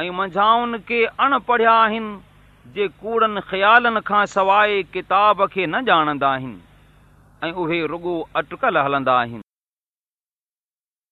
۽ منجهائن کي اڻپڙهيا آهن جي ڪوڙن خيالن کان سواءِ ڪتاب کي نه ڄاڻندا آهن ۽ اهي رڳو اٽڪل هلندا آهن.